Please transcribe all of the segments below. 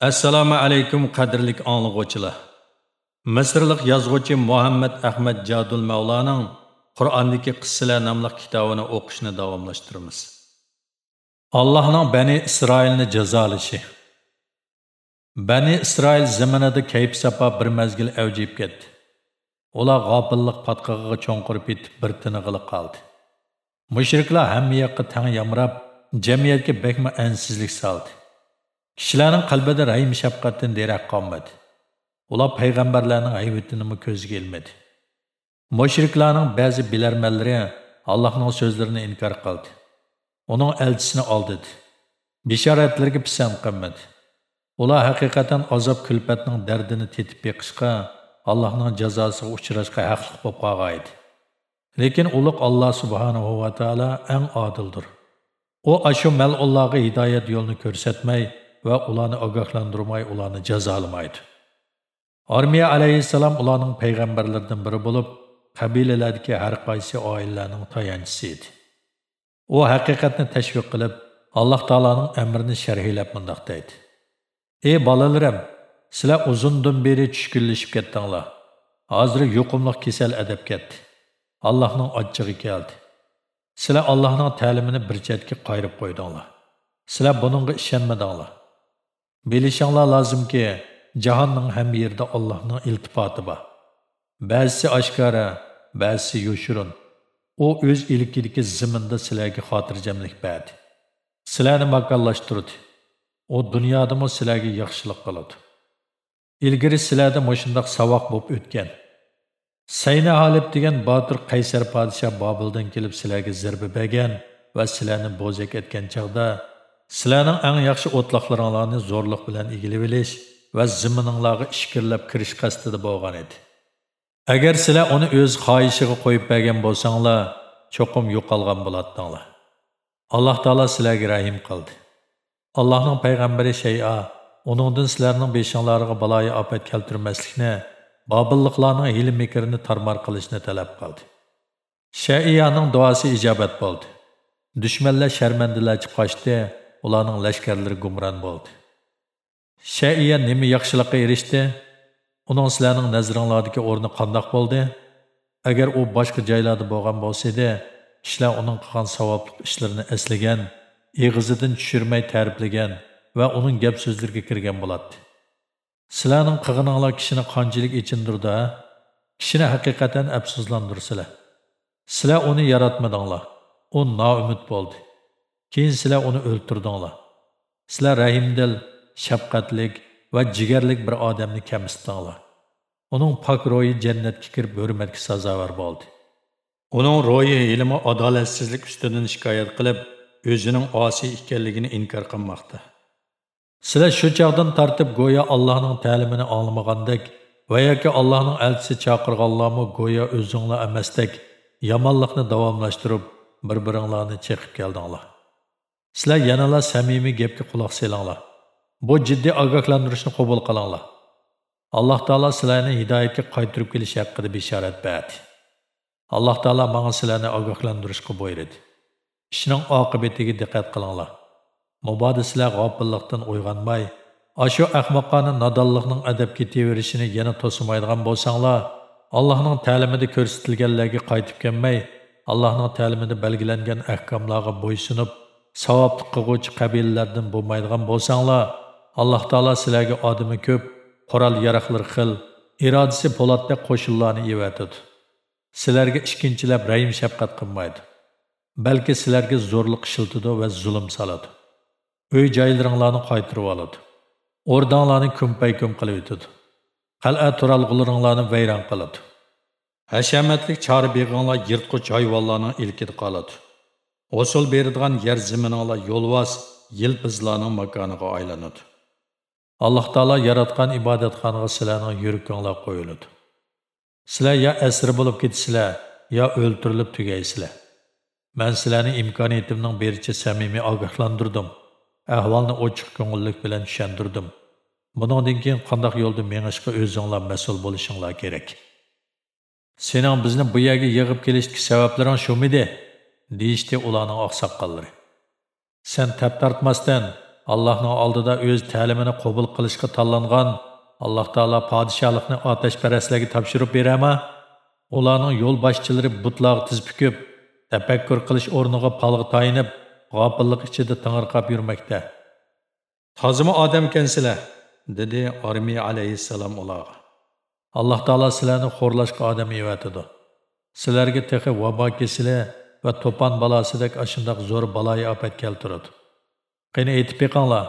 assalomu alaykum qadrlik anglag'uvchilar misrlik yozuvchi muhammad ahmad jadul mavlaning qur'ondagi qissalar nomli kitobini o'qishni davomlashtiramiz. Allohning bani isroilni jazolashi. Bani isroil zaminida kayf sapa bir mazgil avjib ketdi. Ular g'ofillik patqig'iga cho'nqirib ketib bir tinig'ili qoldi. Mushriklar hamma yoqqa tang yamrab jamiyatga bakma ansizlik soldi. Kishilarning qalbida rahim shafqatdan derak qolmadi. Ular payg'ambarlarning hayvitini ko'zga ilmadi. Mushriklarning ba'zi bilarmanlari allohning so'zlarini inkor qildi. Uning elchisini oldidi bishoratlarga pisand qilmadi. Ular haqiqatan azob kulpatning dardini tetib beqishga allohning jazosiga uchrashga haqli bo'lib qolgan edi lekin ulug' alloh subhanahu va taolo eng odildir. U ashu malullarga hidoyat yo'lini ko'rsatmay va ularni ogohlantirmay ularni jazolamaydi. Armiya alayhissalom ularning payg'ambarlaridan biri bo'lib qabilalardagi har qaysi oilalarning tayanchisi edi. U haqiqatni tashviq qilib alloh taoloning amrini sharhlab mundoq deydi ey bolalarim sizlar uzundan beri tushkunlashib ketdinglar. Hozir yuqumliq kasal adab ketdi. Allohning ochchig'i keldi. Sizlar allohning ta'limini bir chetga qayirib qo'ydinglar. Sizlar buningga ishonmadinglar. Bilishinglar lozimki, jahonning ham yerda Allohning iltifoti bor. Ba'zisi oshkora, ba'zisi yoshirin. U o'z ilkidagi ziminda sizlarga xotirjamlik berdi. Sizlarni makonlashtirdi. U dunyodami sizlarga yaxshilik qiladi. Ilgari sizlarda mushundoq savoq bo'lib o'tgan. Sayna Halib degan Batur Qaysar podshoh Babil'dan kelib sizlarga zarba bergan va sizlarni bo'zak etgan chaqda Sizlarning eng yaxshi o'tloqlaringlarni zo'rlik bilan egilib olish va zimininglarga ishkirlab kirish qasdida bo'lgan edi. Agar sizlar uni o'z xohishiga qo'yib bergan bo'lsanglar, cho'qim yo'qolgan bo'lardinglar. Alloh taolo sizlarga rahim qildi. Allohning payg'ambari Shay'a uningdan sizlarning beshinglarga baloyi ofat keltirmaslikni, Bobilliklarning hili mekrini tarmar qilishni talab qildi. Shaiyaning duosi ijobat bo'ldi. Dushmanlar sharmandalarcha qochdi ularning lashkarlari gumron bo'ldi. Shaiya nima yaxshilikqa erishdi? Uning sizlarning nazaringlardagi o'rni qandoq bo'ldi? Agar u boshqa joylarda bo'lgan bo'lsa edi kishilar uning qilgan savobli ishlarini eslagan eg'izidan tushirmay ta'riflagan va uning gap so'zlariga kirgan bo'ladi sizlarning qilganinglar kishini qanchalik ichindirdi kishini haqiqatan afsuslandirsizlar. Sizlar uni yaratmadinglar. U noumid bo'ldi. Keyin sizlar uni o'ltirdinglar sizlar rahimdil shafqatlik va jigarlik bir odamni kamsitdinglar uning pok ro'yi jannatga kirib hurmatga sazovor bo'ldi. Uning ro'yi ilmi adolatsizlik ustidan shikoyat qilib o'zining osiy ekanligini inkor qilmoqda. Sizlar shu chog'dan tortib go'yo allohning ta'limini olmagandek va yoki allohning elchisi chaqirganlarmi go'yo o'zinglar emasdek yomonlikni davomlashtirib bir biringlarni cheqib keldinglar Sizlar yanala samimiy gapga quloq solinglar Bu jiddiy ogohlantirishni qabul qilinglar. Alloh taolo sizlarni hidoyatga qaytarib kelish haqida bishorat berdi. Alloh taolo menga sizlarni ogohlantirishga buyurdi. Ishning oqibatiga diqqat qilinglar. Mabodo sizlar g'ofillikdan uyg'onmay, ashu ahmoqona nodonlikning adabga tevirishini yana to'smaydigan bo'lsanglar, Allohning ta'limida ko'rsatilganlarga qaytib kelmay, Allohning ta'limida belgilangan ahkomlarga bo'ysunib, savobli qilg'uvchi qabilalardan bo'lmaydigan bo'lsanglar alloh taolo sizlarga odami ko'p qurol yaroqlar xil irodasi po'latda qo'shinlarni evatadi sizlarga ishkinchilab rahim shafqat qilmaydi balki sizlarga zo'rliq ishiltidi va zulm soladi. Uy joylaringlarni qaytirib oladi o'rdanglarni kumpay kum qilib o'tadi qal'a turalg'ularinglarni vayron qiladi. Hashamatlik chori beg'onlar yirtqich hayvonlarning ilkida qoladi. Osul beradigan yer zimininglar yo'lvas, yilpizlarning makoniga aylanadi. Alloh taolo yaratgan ibodatxonaga sizlarning yurikinglar qo'yiladi. Sizlar ya asir bo'lib ketasizlar, yo o'ltirilib tugaysizlar. Men sizlarni imkoniyatimning bericha samimiy ogohlantirdim. Ahvolni ochiq ko'ngillik bilan tushuntirdim. Bundan keyin qanday yo'lda mengishga o'zinglar mas'ul bo'lishinglar kerak. Sening bizni bu yerga yig'ib kelishdagi sabablaring shumidi? Deyishdi ularning oqsoqqollari sen tap tortmasdan allohning oldida o'z ta'limini qabul qilishga tanlangan alloh taolo podshohlikni otashparastlarga topshirib berama. Ularning yo'lboshchilari butlarga tiz bukib tafakkur qilish o'rniga palg'a tayinib g'ofillik ichida tingirqab yurmoqda. Tozimi odamkansizlar dedi armiya alayhissalom ularga. Alloh taolo sizlarni xo'rlashga odam evatidi. Sizlarga tehi vabo kesili va to'pon balosidek ashundoq zo'r baloyi ofat keltiradi. Qani aytib beqinglar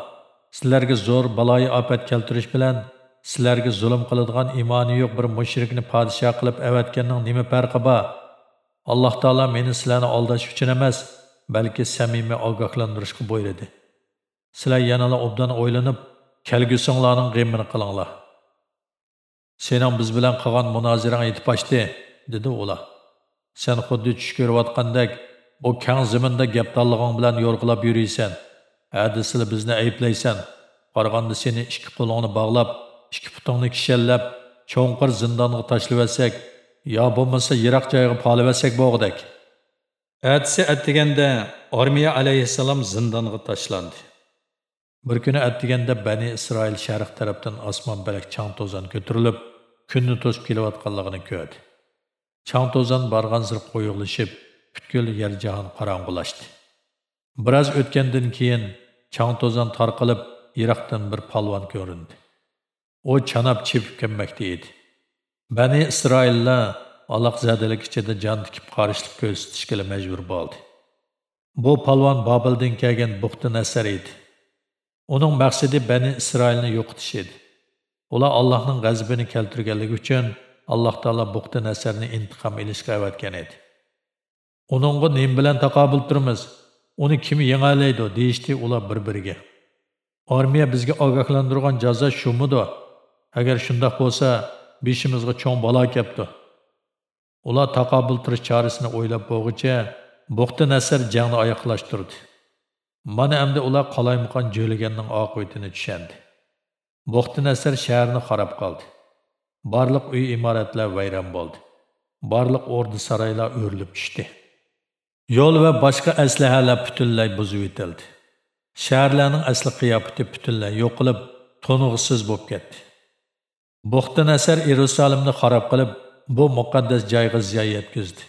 sizlarga zo'r baloyi ofat keltirish bilan sizlarga zulm qiladigan imoni yo'q bir mushrikni podshoh qilib avatganning nima farqi bor? Alloh taolo meni sizlarni aldash uchun emas balki samimiy ogohlantirishga buyurdi sizlar yanala obdan o'ylanib kelgusinglarning g'emini qilinglar. Sening biz bilan qilgan munozirang yetib oshdi dedi ular. Sen xuddi tush ko'rayotgandek bu kang ziminda gapdonlig'ing bilan yo'rg'ilab yuriysan. Hadisili bizni ayblaysan. Qaraganda seni ikki qo'lingni bog'lab ikki putingni kishallab cho'nqir zindonga tashlab yo bo'lmasa yiroq joyga polib bo'g'dak. Atsi atdiganda armiya alayhissalom zindonga tashlandi. Bir kuni atdiganda bani isroil sharq tarafdan osmon balak chang to'zon ko'tarilib kunni to'sib kelayotganligini ko'rdi chang to'zon borgan sir qo'yuqlashib butkul yer jahon qorong'ulashdi biroz o'tgandan keyin chang to'zon tarqalib yiroqdan bir polvon ko'rindi u chanab chepib kelmoqda edi bani isroillar aloqzadalik ichida jon tikib qarshilik ko'rsatishga majbur bo'ldi bu polvon bobildan kelgan buxti nasar edi uning maqsadi bani isroilni yo'qotish edi ular allohning g'azabini keltirganligi uchun alloh taolo buxti nasarni intiqom ilishga avatgan edi. Uningga nim bilan taqobil turmiz uni kim yengalaydi deyishdi ular bir biriga armiya bizga ogohlantirgan jazo shumidi agar shundoq bo'lsa beshimizga cho'ng balo kelibdi. Ular taqobil turish chorasini o'ylab bo'lg'icha buxti nasar jangni oyoqlashtirdi. Mana endi ular qalaymaqon jo'laganning oqibatini tushandi buxti nasar shaharni xarob qildi barliq uy imoratlar vayron bo'ldi. Barliq o'rda saroylar o'rilib tushdi. Yo'l va boshqa aslahalar butunlay buzib etildi shaharlarning asli qiyofati butunlay yo'qolib to'nug'isiz bo'lib ketdi. Buxti asar yerusalimni xarob qilib bu muqaddas joyga ziyon yetkazdi.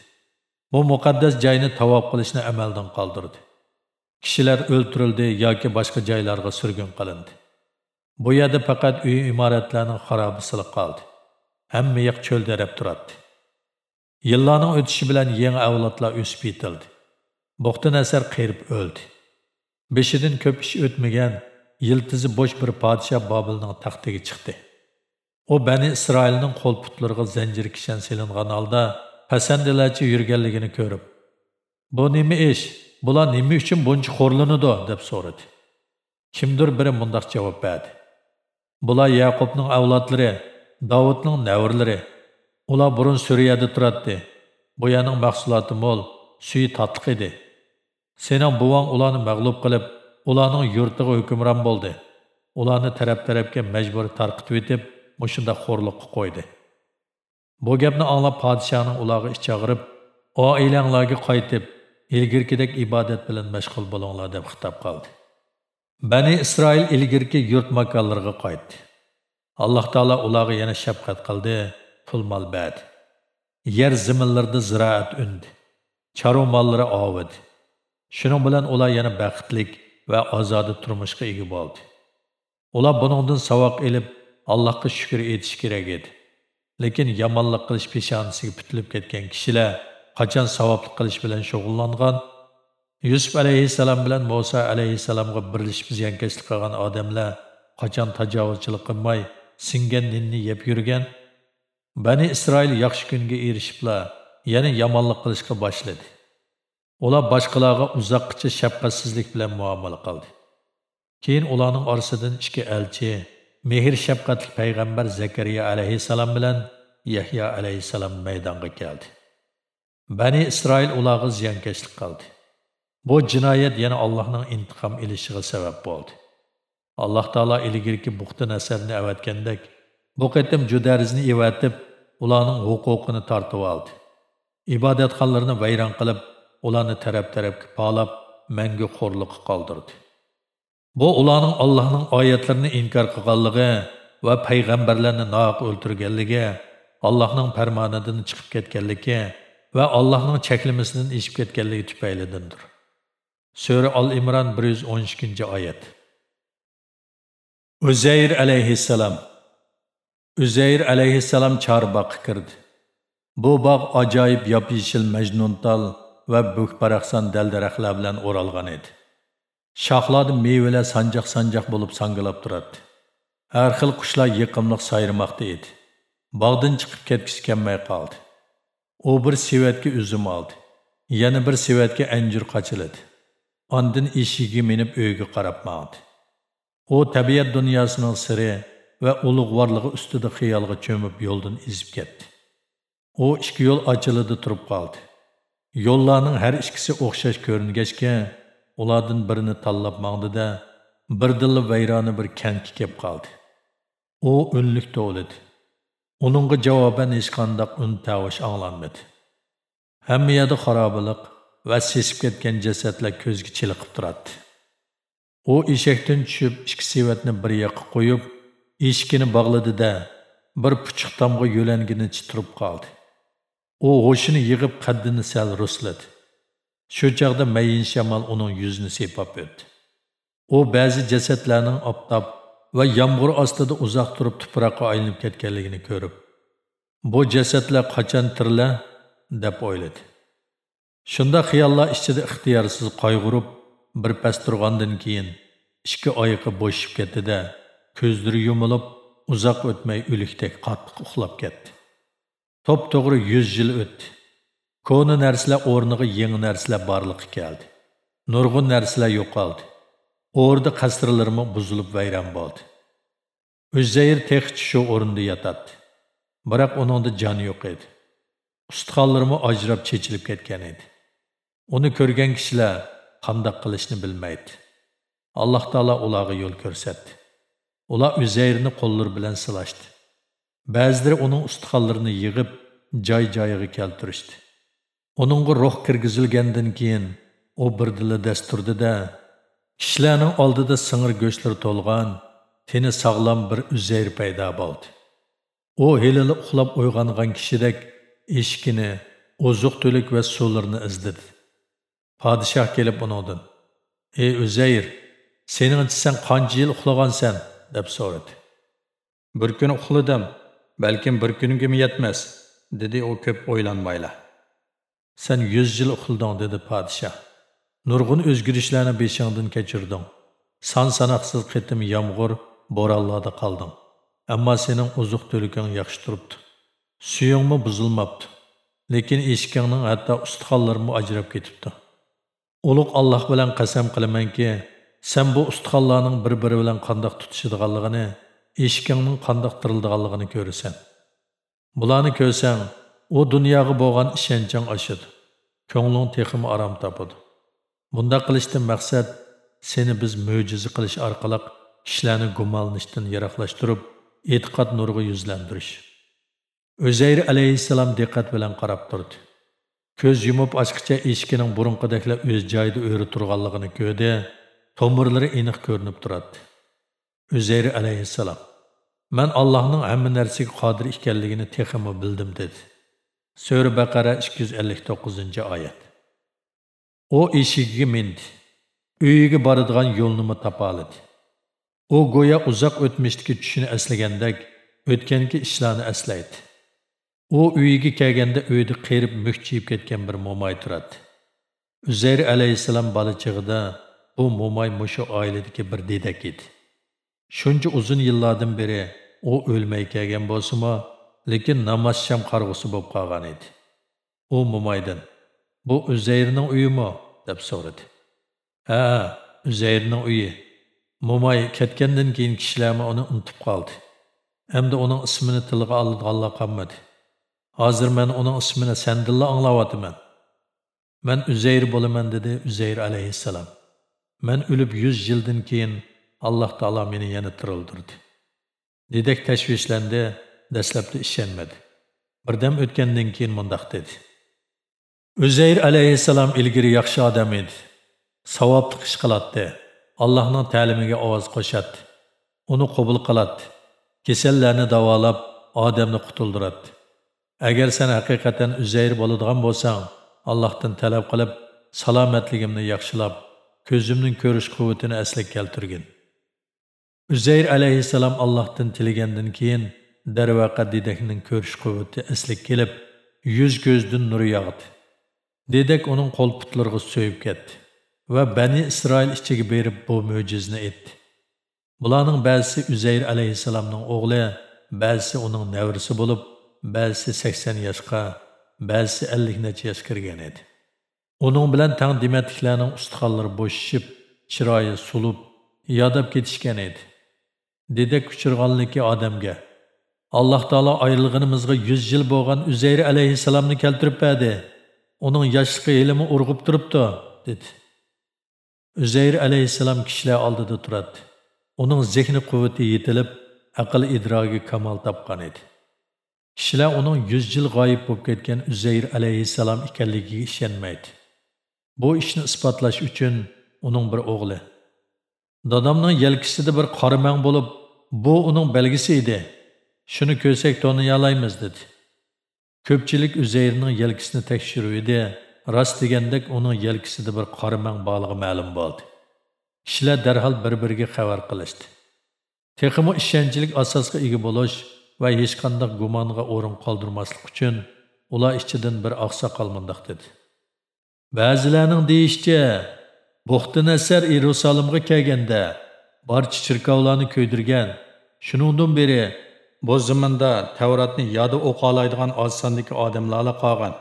Bu muqaddas joyni tavob qilishni amaldan qoldirdi. Kishilar o'ltirildi yoki boshqa joylarga surgun qilindi. Bu yerda faqat uy imoratlarning xarobisili qoldi. Hamma yoq cho'ldarab turadi yillarning o'tishi bilan yangi avlodlar o'sib yetildi. Buxti nasar qerib o'ldi. Beshidan ko'p ish o'tmagan yiltizi bo'sh bir podshoh bobilning taxtiga chiqdi. U bani isroilning qo'l putlariga zanjir kishan selingan holda pasandilarcha yurganligini ko'rib bu nima ish? Bular nima uchun buncha xo'rlanadi? deb so'radi. Kimdir biri mundoq javob berdi. Bular yaqubning avlodlari davudning navrlari ular burun suriyada turadi bu yerning mahsuloti mo'l suyi tatliq edi. Sening buvang ularni mag'lub qilib ularning yurtiga hukmron bo'ldi. Ularni taraf tarafga majbur tarqitib etib mushunda xo'rliqqa qo'ydi. Bu gapni anglab podshohning ularga ich og'rib oilanglarga qaytib ilgirkidek ibodat bilan mashg'ul bo'linglar deb xitob qildi. Bani isroil ilgirki yurt makonlariga qaytdi. Alloh taolo ularga yana shafqat qildi. Pul mol berdi yer ziminlarda ziroat undi charu mollari ovidi shuning bilan ular yana baxtlik va ozodi turmushga ega bo'ldi. Ular buningdan savoq ilib allohga shukur etish kerak edi. Lekin yomonlik qilish peshonasiga putilib ketgan kishilar qachon savoblik qilish bilan shug'ullangan? Yusuf alayhissalom bilan muso alayhissalomga birlashib ziyonkashlik qilgan odamlar qachon tajovuzchilik qilmay singan dinni yeb yurgan bani isroil yaxshi kunga erishiblar yana yomonlik qilishga boshladi. Ular boshqalarga uzoqqacha shafqatsizlik bilan muomala qildi. Keyin ularning orasidan ikki elchi mehr shafqatli payg'ambar zakariya alayhissalom bilan yahyo alayhissalom maydonga keldi. Bani isroil ularga ziyonkashlik qildi. Bu jinoyat yana allohning intiqom ilishiga sabab bo'ldi. Alloh taolo ilgirki buxti nasarni avatgandek bu qatim judarizni evatib ularning huquqini tortib oldi. Ibodatxonlarni vayron qilib ularni taraf tarafga polab mangu xo'rliqqa qoldirdi. Bu ularning allohning oyatlarini inkor qilganligi va payg'ambarlarni nohaq o'ltirganligi allohning farmonidan chiqib ketganligi va allohning cheklimasidan eshib ketganligi tufaylidandir. Sura al imron 112 oyat. Uzayr alayhissalom uzayr alayhissalom chorboqqa kirdi bu bog' ajoyib yop yeshil majnuntol va bo'kbaraqson dal-daraxtlar bilan o'ralgan edi. Shoxlarda mevalar sanjoq-sanjoq bo'lib sangilab turardi. Har xil qushlar yiqimliq sayrimoqda edi. Bog'dan chiqib ketgisi kelmay qoldi. U bir sevatga uzum oldi. Yana bir sevatga anjur qochiladi. Ondan eshigiga minib uyga qarab maqdi. U tabiat dunyosining siri va ulug'vorligi ustida xiyolga cho'mib yo'ldan ezib ketdi. U ikki yo'l ochiladi turib qoldi. Yo'llarning har ikkisi o'xshash ko'ringachga, ulardan birini tanlab mangdida, birdilla vayroni bir kentga kelib qoldi. U unlik to'lidi. Uningga javoban hech qandaq un tavish anglanmadi. Hamma yerda xarobilik va sesib ketgan jasadlar ko'zga chiliqib turadi. U eshakdan tushib, ikki sevatni bir yoqqa qo'yib, eshikini bog'ladi-da, bir puchuq tomga yo'langini turib qoldi. u g'o'shini yig'ib qaddini sal rusladi. Shu chog'da mayin shamol uning yuzini sepab o'tdi. U ba'zi jasadlarning optob va yomg'ir ostida uzoq turib tuproqqa aylanib ketganligini ko'rib bu jasadlar qachon tirilar deb o'yladi. Shunda xiyollar ichida ixtiyorsiz qayg'urib bir pas turgandan keyin ikki oyiqi bo'shib ketdida ko'zlari yumilib uzoq o'tmay o'likdek qattiq uxlab ketdi Top to'g'ri 100 yil o'tdi. Ko'ni narsalar o'rniga yangi narsalar borliqqa keldi. Nurg'un narsalar yo'qoldi. o'rdi qasrlarimi buzilib vayron bo'ldi. Uzayr texchi shu o'rinda yotadi. Biroq uningda jon yo'q edi. Ustixonlarimi ajrab chechilib ketgan edi. Uni ko'rgan kishilar qandaq qilishni bilmaydi. Alloh taolo ularga yo'l ko'rsatdi. Ular Uzayrni qo'llar bilan silashdi. Ba'zilari uning ustixonlarini yig'ib joy-joyiga keltirishdi. Uningga ruh kirgizilgandan keyin u bir dili dasturdida kishilarning oldida singir go'shtlar to'lgan, teni sog'lom bir uzayr paydo bo'ldi. U helili uxlab uyg'ongan kishidek eshikini, oziq-to'lik va suvlarni izladi. Podshoh kelib uningdan: "Ey Uzayr, sening sen qancha yil uxlagansan?" deb so'radi. "Bir kun uxladim. balkim bir kunimga yetmas dedi u ko'p o'ylanmayla sen 100 yil uxilding dedi podshoh nurg'un o'zgarishlarni beshingdan kechirding son sanoqsiz qitim yomg'ir bo'ronlarda qolding ammo sening uzuq to'liking yaxshi turibdi suyingmi buzilmabdi lekin eshikingning hatto ustixonlarimi ajrab ketibdi ulug' alloh bilan qasam qilamanki sen bu ustxonlarning bir biri bilan qandoq tutishadiganligini eshikingning qandoq tirildiganligini ko'rsan. bularni ko'rsang u dunyoga bo'lgan ishonching oshadi ko'ngling texim aram topadi. Bunda qilishdan maqsad seni biz mo'jiza qilish orqali kishilarni gumonlanishdan yiroqlashtirib e'tiqod nuriga yuzlantirish. O'zayr alayhissalom diqqat bilan qarab turdi. Ko'z yumib ochqicha eshikining burunqidaklar o'z joyida o'ri turganligini ko'rdi tomirlari aniq ko'rinib turadi Üzeyr aleyhisselam, "Men Allohning hamma narsaga qodir ekanligini texmi bildim" dedi. Sura Baqara 259-oyat. u eshigiga mindi. Uyiga boradigan yo'lni topoladi. U go'yo uzoq o'tmishdagi tushini eslagandek, o'tgangi ishlarni eslaydi. U uyiga kelganda uyda qerib mukchiyib ketgan bir mo'may turadi. Uzayr alayhissalom bolachig'ida bu mo'may mushu oiladagi bir dedak edi. shuncha uzun yillardan beri u o'lmay kelgan bo'lsimi lekin namozsham qarg'usi bo'lib qolgan edi. U mo'maydan bu uzayrning uyimi? deb so'radi. Ha uzayrning uyi. Mo'may ketgandan keyin kishilarmi uni unutib qoldi. Hamda uning ismini tilga oladiganlar qolmadi. Hozir mən uning ismini sandilla anglayapman Mən uzayr bo'laman dedi uzayr alayhissalom man o'lib yuz yildan keyin alloh taolo meni yana tirildirdi Dedek tashvishlandi dastlabda ishonmadi birdam o'tgandan keyin mundaq dedi. Uzayr aleyhisselam ilgiri yaxshi odam edi savobli ish qiladi Allohning ta'limiga ovoz qo'shadi. Uni qabul qiladi. Kasallarni davolab, odamni qutuldiradi. Agar sen haqiqatan Uzayr bo'ladigan bo'lsang, Allohdan talab qilib, salomatligimni yaxshilab, ko'zimning ko'rish quvvatini asli keltirgin. Uzayr alayhissalom Allohdan tilagandan keyin darvaqa dedakning ko'rish quvvati asli kelib, yuz ko'zdan nur yog'di. dedak uning qo'l putlariga so'yib ketdi va Bani Isroil ichiga berib bu mo'jizni etdi. Bularning ba'zisi Uzayr alayhissalomning o'g'li, ba'zisi uning navrisi bo'lib, ba'zisi 80 yoshga, ba'zisi 50 necha yosh kirgan edi. Uning bilan tang dematliklarning ustixonlari bo'shishib, chiroyi sulub, yodab ketishgan edi. Dedek kuchirg'onligi odamga alloh taolo ayrilganimizga yuz yil bo'lgan uzayr alayhissalomni keltirib berdi uning yoshligi ilmi urg'ib turibdi dedi uzayr alayhissalom kishilar oldida turadi uning zehni quvvati yetilib aql idrogi kamol topgan edi Kişiler uning 100 yil g'oyib bo'lib ketgan uzayr alayhissalom ekanligiga ishonmaydi bu ishni isbotlash uchun uning bir o'g'li dadamning yelkisida bir qoramang bo'lib bu uning belgisi edi Shuni ko'rsak toniyalaymiz dedi. Ko'pchilik Uzayrning yelkisini tekshiruvdi. Rost degandek uning yelkisida bir qoramang borligi ma'lum bo'ldi. Kishilar darhol bir-biriga xabar qilishdi. Texmo ishonchlik asosga ega bo'lish va hech qanday gumonga o'rin qoldirmaslik uchun ular ichidan bir oqsoqol mundoq dedi. Ba'zilarning deyishicha, buxti nasar irusalimga kelganda barcha chirkovlarni ko'ydirgan. Shuningdan beri Bu zamonda Tavratni yodi o'qa oladigan oz sondagi odamlarla qolgan.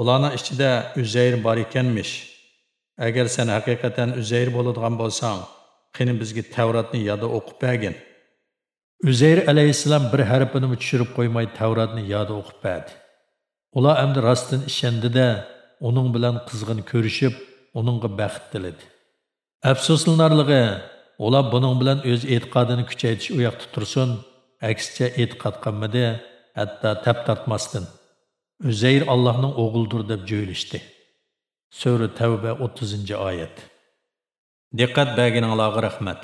ularni ichida Uzayr bor ekanmish. Agar sen haqiqatan Uzayr bo'ladigan bo'lsang, qani bizga Tavratni yodi o'qib bergin. Üzeyr alayhissalom bir harfini tushirib qo'ymay Tavratni yoda o'qib berdi. Ular endi rostdan ishondida, uning bilan qizg'in ko'rishib, uningga baxt tiladi. Afsuslanarligi, ular buning bilan o'z e'tiqodini kuchaytirish u yoqda tursin. Әксіче e'tiqod qilmadi, hatto tap tortmasdan. Üzeyr Allohning o'g'ildir deb jo'ylishdi. Sura Tavba 30-oyat. Diqqat berganinglarga rahmat.